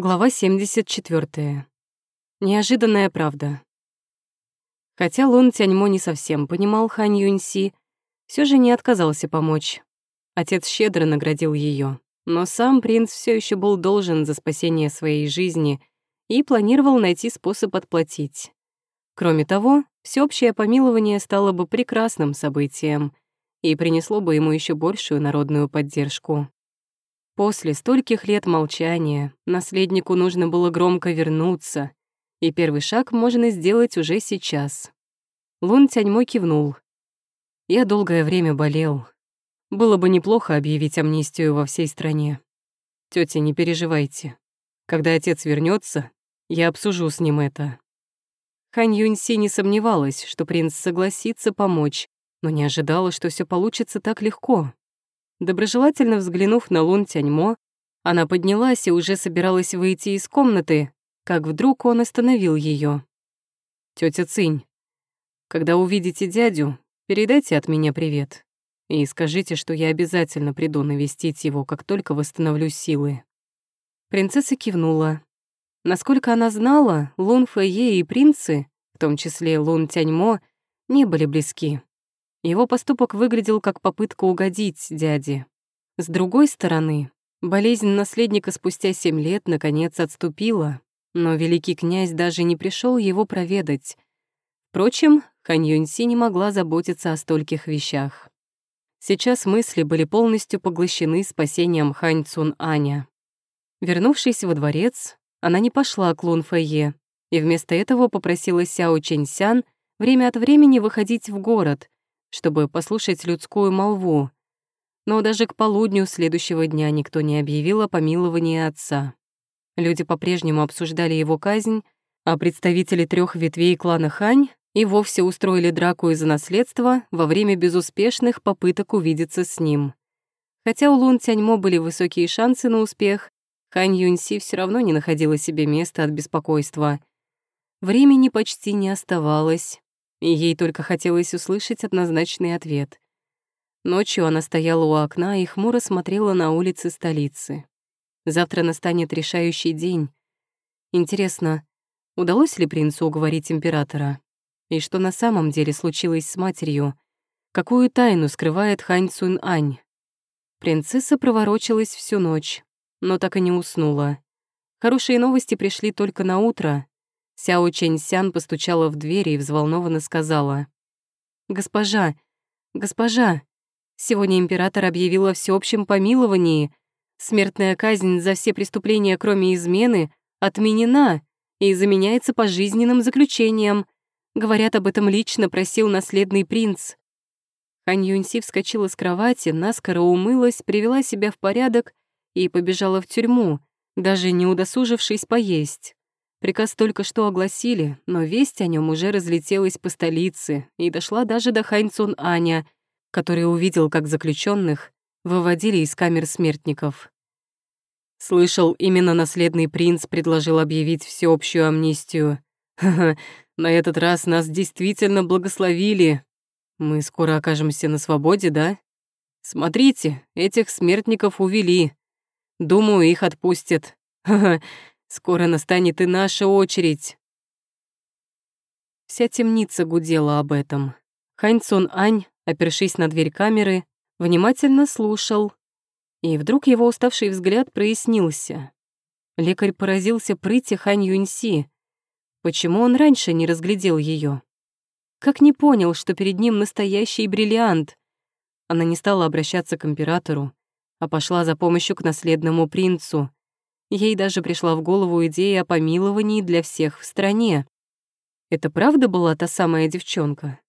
Глава 74. Неожиданная правда. Хотя Лун Тяньмо не совсем понимал Хань Юньси, все же не отказался помочь. Отец щедро наградил ее, но сам принц все еще был должен за спасение своей жизни и планировал найти способ отплатить. Кроме того, всеобщее помилование стало бы прекрасным событием и принесло бы ему еще большую народную поддержку. После стольких лет молчания наследнику нужно было громко вернуться, и первый шаг можно сделать уже сейчас. Лун Тяньмо кивнул. Я долгое время болел. Было бы неплохо объявить амнистию во всей стране. Тётя, не переживайте. Когда отец вернется, я обсужу с ним это. Хань Юньси не сомневалась, что принц согласится помочь, но не ожидала, что все получится так легко. Доброжелательно взглянув на Лун Тяньмо, она поднялась и уже собиралась выйти из комнаты, как вдруг он остановил ее. Тетя Цинь, когда увидите дядю, передайте от меня привет и скажите, что я обязательно приду навестить его, как только восстановлю силы». Принцесса кивнула. Насколько она знала, Лун Фэйе и принцы, в том числе Лун Тяньмо, не были близки. Его поступок выглядел как попытка угодить дяде. С другой стороны, болезнь наследника спустя семь лет наконец отступила, но великий князь даже не пришел его проведать. Впрочем, Хань Юньси не могла заботиться о стольких вещах. Сейчас мысли были полностью поглощены спасением Хань Цун Аня. Вернувшись во дворец, она не пошла к Лун Фэйе и вместо этого попросила Сяо Чэньсян время от времени выходить в город, чтобы послушать людскую молву. Но даже к полудню следующего дня никто не объявил о помиловании отца. Люди по-прежнему обсуждали его казнь, а представители трех ветвей клана Хань и вовсе устроили драку из-за наследства во время безуспешных попыток увидеться с ним. Хотя у Лун Тяньмо были высокие шансы на успех, Хань Юньси все равно не находила себе места от беспокойства. Времени почти не оставалось, и ей только хотелось услышать однозначный ответ. Ночью она стояла у окна и хмуро смотрела на улицы столицы. Завтра настанет решающий день. Интересно, удалось ли принцу уговорить императора? И что на самом деле случилось с матерью? Какую тайну скрывает Хань Цун Ань? Принцесса проворочилась всю ночь, но так и не уснула. Хорошие новости пришли только на утро, Сяо Чэньсян постучала в дверь и взволнованно сказала. «Госпожа, госпожа, сегодня император объявил о всеобщем помиловании. Смертная казнь за все преступления, кроме измены, отменена и заменяется пожизненным заключением. Говорят, об этом лично просил наследный принц». Хань Юньси вскочила с кровати, наскоро умылась, привела себя в порядок и побежала в тюрьму, даже не удосужившись поесть. Приказ только что огласили, но весть о нем уже разлетелась по столице и дошла даже до Ханьцун Аня, который увидел, как заключенных выводили из камер смертников. Слышал, именно наследный принц предложил объявить всеобщую амнистию. На этот раз нас действительно благословили. Мы скоро окажемся на свободе, да? Смотрите, этих смертников увели. Думаю, их отпустят. Скоро настанет и наша очередь. Вся темница гудела об этом. Хань Цун Ань, опершись на дверь камеры, внимательно слушал. И вдруг его уставший взгляд прояснился. Лекарь поразился прыти Хань Юньси. Почему он раньше не разглядел ее? Как не понял, что перед ним настоящий бриллиант? Она не стала обращаться к императору, а пошла за помощью к наследному принцу. Ей даже пришла в голову идея о помиловании для всех в стране. Это правда была та самая девчонка?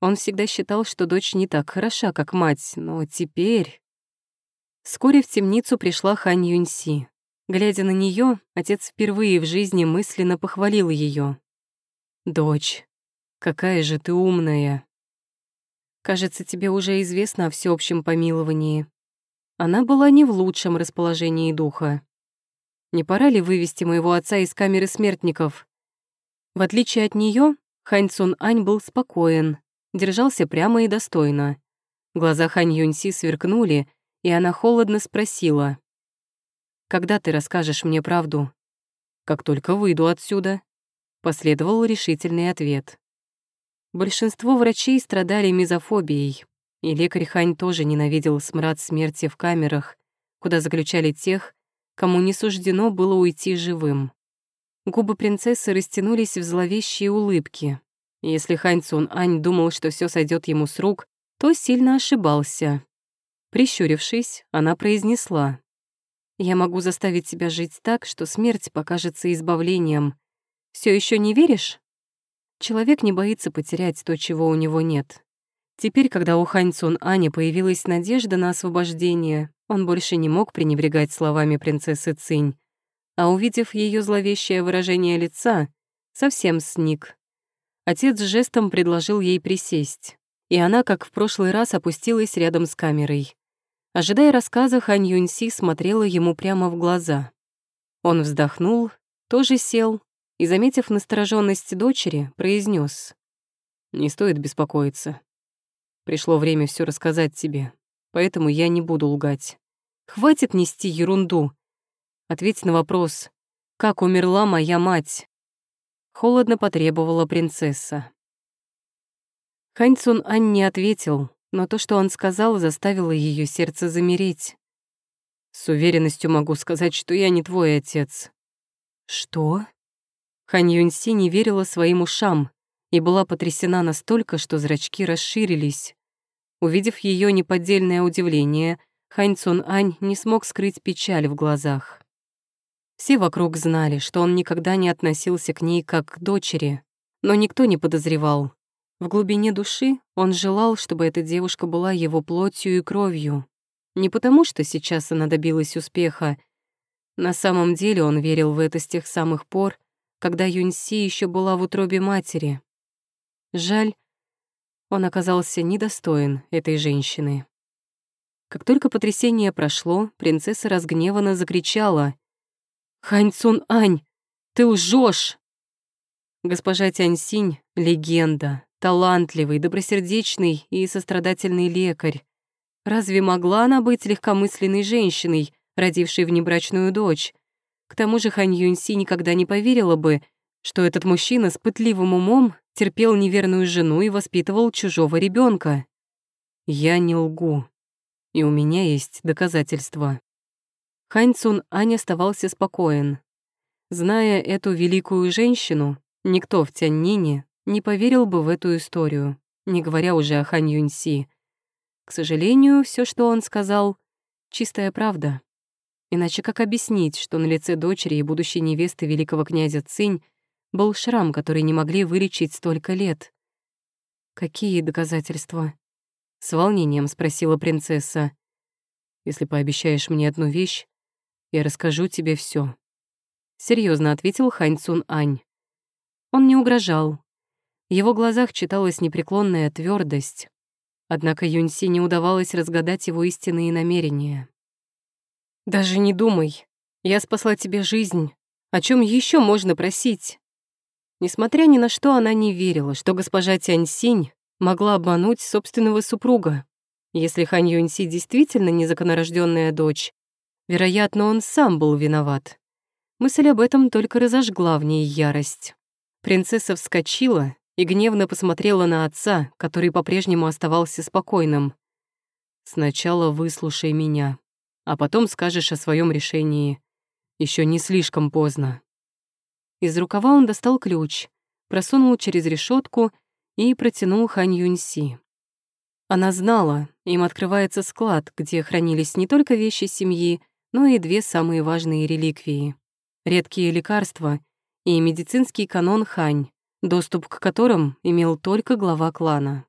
Он всегда считал, что дочь не так хороша, как мать, но теперь... Вскоре в темницу пришла Хань Юньси. Глядя на нее, отец впервые в жизни мысленно похвалил ее. «Дочь, какая же ты умная!» «Кажется, тебе уже известно о всеобщем помиловании». Она была не в лучшем расположении духа. Не пора ли вывести моего отца из камеры смертников? В отличие от нее, Хань Цун Ань был спокоен, держался прямо и достойно. Глаза Хань Юньси сверкнули, и она холодно спросила. «Когда ты расскажешь мне правду? как только выйду отсюда», — последовал решительный ответ. Большинство врачей страдали мизофобией, и лекарь Хань тоже ненавидел смрад смерти в камерах, куда заключали тех, кому не суждено было уйти живым. Губы принцессы растянулись в зловещие улыбки. Если Хань Цун Ань думал, что все сойдет ему с рук, то сильно ошибался. Прищурившись, она произнесла. «Я могу заставить себя жить так, что смерть покажется избавлением. Все еще не веришь?» Человек не боится потерять то, чего у него нет. Теперь, когда у Хань Цун Ани появилась надежда на освобождение, он больше не мог пренебрегать словами принцессы Цинь, а увидев ее зловещее выражение лица, совсем сник. Отец жестом предложил ей присесть, и она, как в прошлый раз, опустилась рядом с камерой. Ожидая рассказа, Хань Юньси смотрела ему прямо в глаза. Он вздохнул, тоже сел и, заметив настороженность дочери, произнес: «Не стоит беспокоиться. Пришло время все рассказать тебе, поэтому я не буду лгать. Хватит нести ерунду. Ответь на вопрос, как умерла моя мать?» Холодно потребовала принцесса. Хань Цун Ань не ответил, но то, что он сказал, заставило ее сердце замереть. «С уверенностью могу сказать, что я не твой отец». «Что?» Хань Юньси не верила своим ушам и была потрясена настолько, что зрачки расширились. Увидев ее неподдельное удивление, Хань Ань не смог скрыть печаль в глазах. Все вокруг знали, что он никогда не относился к ней как к дочери, но никто не подозревал. В глубине души он желал, чтобы эта девушка была его плотью и кровью. Не потому, что сейчас она добилась успеха. На самом деле он верил в это с тех самых пор, когда Юньси еще была в утробе матери. Жаль, он оказался недостоин этой женщины. Как только потрясение прошло, принцесса разгневанно закричала. «Хань Ань, ты лжешь! Госпожа Тяньсинь — легенда, талантливый, добросердечный и сострадательный лекарь. Разве могла она быть легкомысленной женщиной, родившей внебрачную дочь? К тому же Хань Юньси никогда не поверила бы, что этот мужчина с пытливым умом терпел неверную жену и воспитывал чужого ребенка. Я не лгу, и у меня есть доказательства. Хань Цун Ань оставался спокоен. Зная эту великую женщину, никто в Тяньнине не поверил бы в эту историю, не говоря уже о Хань Юньси. К сожалению, все, что он сказал, — чистая правда. Иначе как объяснить, что на лице дочери и будущей невесты великого князя Цинь был шрам, который не могли вылечить столько лет? «Какие доказательства?» — с волнением спросила принцесса. «Если пообещаешь мне одну вещь, я расскажу тебе все. Серьезно ответил Хань Цун Ань. Он не угрожал. В его глазах читалась непреклонная твердость. Однако Юньси не удавалось разгадать его истинные намерения. «Даже не думай. Я спасла тебе жизнь. О чем еще можно просить?» Несмотря ни на что, она не верила, что госпожа Тяньсинь могла обмануть собственного супруга. Если Хань Юньси действительно незаконорожденная дочь, Вероятно, он сам был виноват. Мысль об этом только разожгла в ней ярость. Принцесса вскочила и гневно посмотрела на отца, который по-прежнему оставался спокойным. «Сначала выслушай меня, а потом скажешь о своем решении. Еще не слишком поздно». Из рукава он достал ключ, просунул через решетку и протянул Хань Юньси. Она знала, им открывается склад, где хранились не только вещи семьи, но и две самые важные реликвии — редкие лекарства и медицинский канон Хань, доступ к которым имел только глава клана.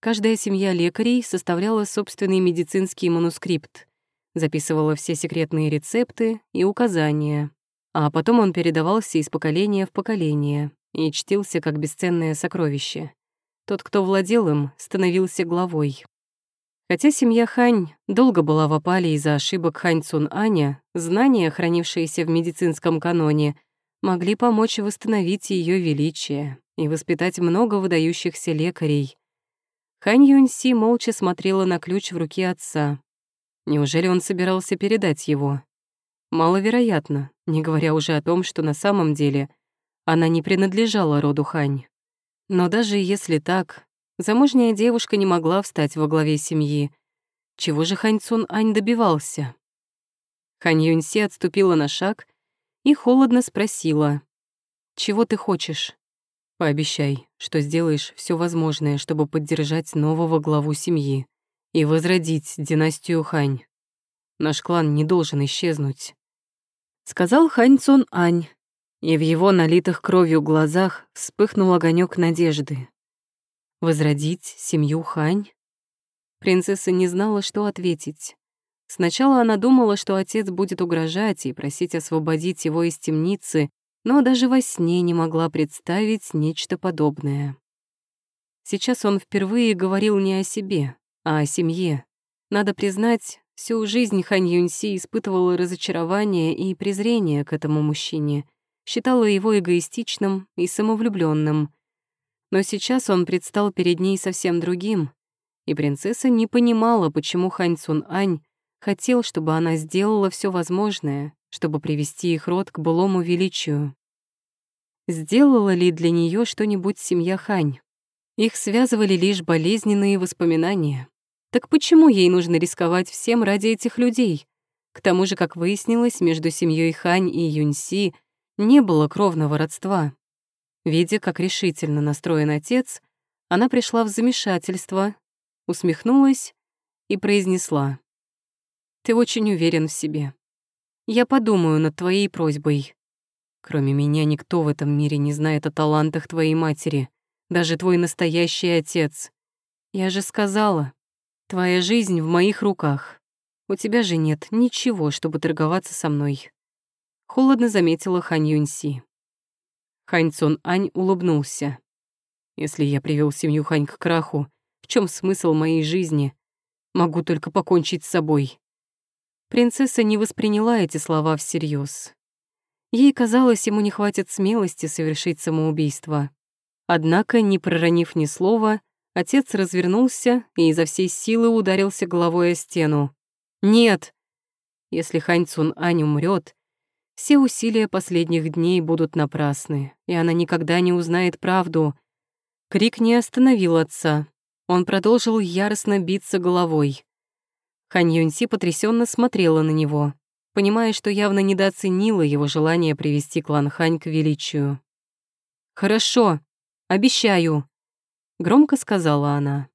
Каждая семья лекарей составляла собственный медицинский манускрипт, записывала все секретные рецепты и указания, а потом он передавался из поколения в поколение и чтился как бесценное сокровище. Тот, кто владел им, становился главой. Хотя семья Хань долго была в опале из-за ошибок Хань Цун Аня, знания, хранившиеся в медицинском каноне, могли помочь восстановить ее величие и воспитать много выдающихся лекарей. Хань Юньси молча смотрела на ключ в руке отца. Неужели он собирался передать его? Маловероятно, не говоря уже о том, что на самом деле она не принадлежала роду Хань. Но даже если так, замужняя девушка не могла встать во главе семьи. Чего же Хань Цун Ань добивался? Хань Юньси отступила на шаг и холодно спросила. «Чего ты хочешь?» «Пообещай, что сделаешь все возможное, чтобы поддержать нового главу семьи и возродить династию Хань. Наш клан не должен исчезнуть», — сказал Хань Цун Ань, и в его налитых кровью глазах вспыхнул огонек надежды. «Возродить семью Хань?» Принцесса не знала, что ответить. Сначала она думала, что отец будет угрожать и просить освободить его из темницы, но даже во сне не могла представить нечто подобное. Сейчас он впервые говорил не о себе, а о семье. Надо признать, всю жизнь Хань Юньси испытывала разочарование и презрение к этому мужчине, считала его эгоистичным и самовлюбленным. Но сейчас он предстал перед ней совсем другим, и принцесса не понимала, почему Хань Цун Ань хотел, чтобы она сделала все возможное, чтобы привести их род к былому величию. Сделала ли для нее что-нибудь семья Хань? Их связывали лишь болезненные воспоминания. Так почему ей нужно рисковать всем ради этих людей? К тому же, как выяснилось, между семьей Хань и Юньси не было кровного родства. Видя, как решительно настроен отец, она пришла в замешательство, усмехнулась и произнесла. «Ты очень уверен в себе. Я подумаю над твоей просьбой. Кроме меня никто в этом мире не знает о талантах твоей матери, даже твой настоящий отец. Я же сказала, твоя жизнь в моих руках. У тебя же нет ничего, чтобы торговаться со мной. Холодно заметила Хань Юньси. Хань Цон Ань улыбнулся. Если я привел семью Хань к краху, в чем смысл моей жизни? Могу только покончить с собой. Принцесса не восприняла эти слова всерьез. Ей казалось, ему не хватит смелости совершить самоубийство. Однако, не проронив ни слова, отец развернулся и изо всей силы ударился головой о стену. «Нет! Если Хань Цун Ань умрет, все усилия последних дней будут напрасны, и она никогда не узнает правду». Крик не остановил отца. Он продолжил яростно биться головой. Хань Юньси потрясенно смотрела на него понимая, что явно недооценила его желание привести клан Хань к величию. «Хорошо, обещаю», — громко сказала она.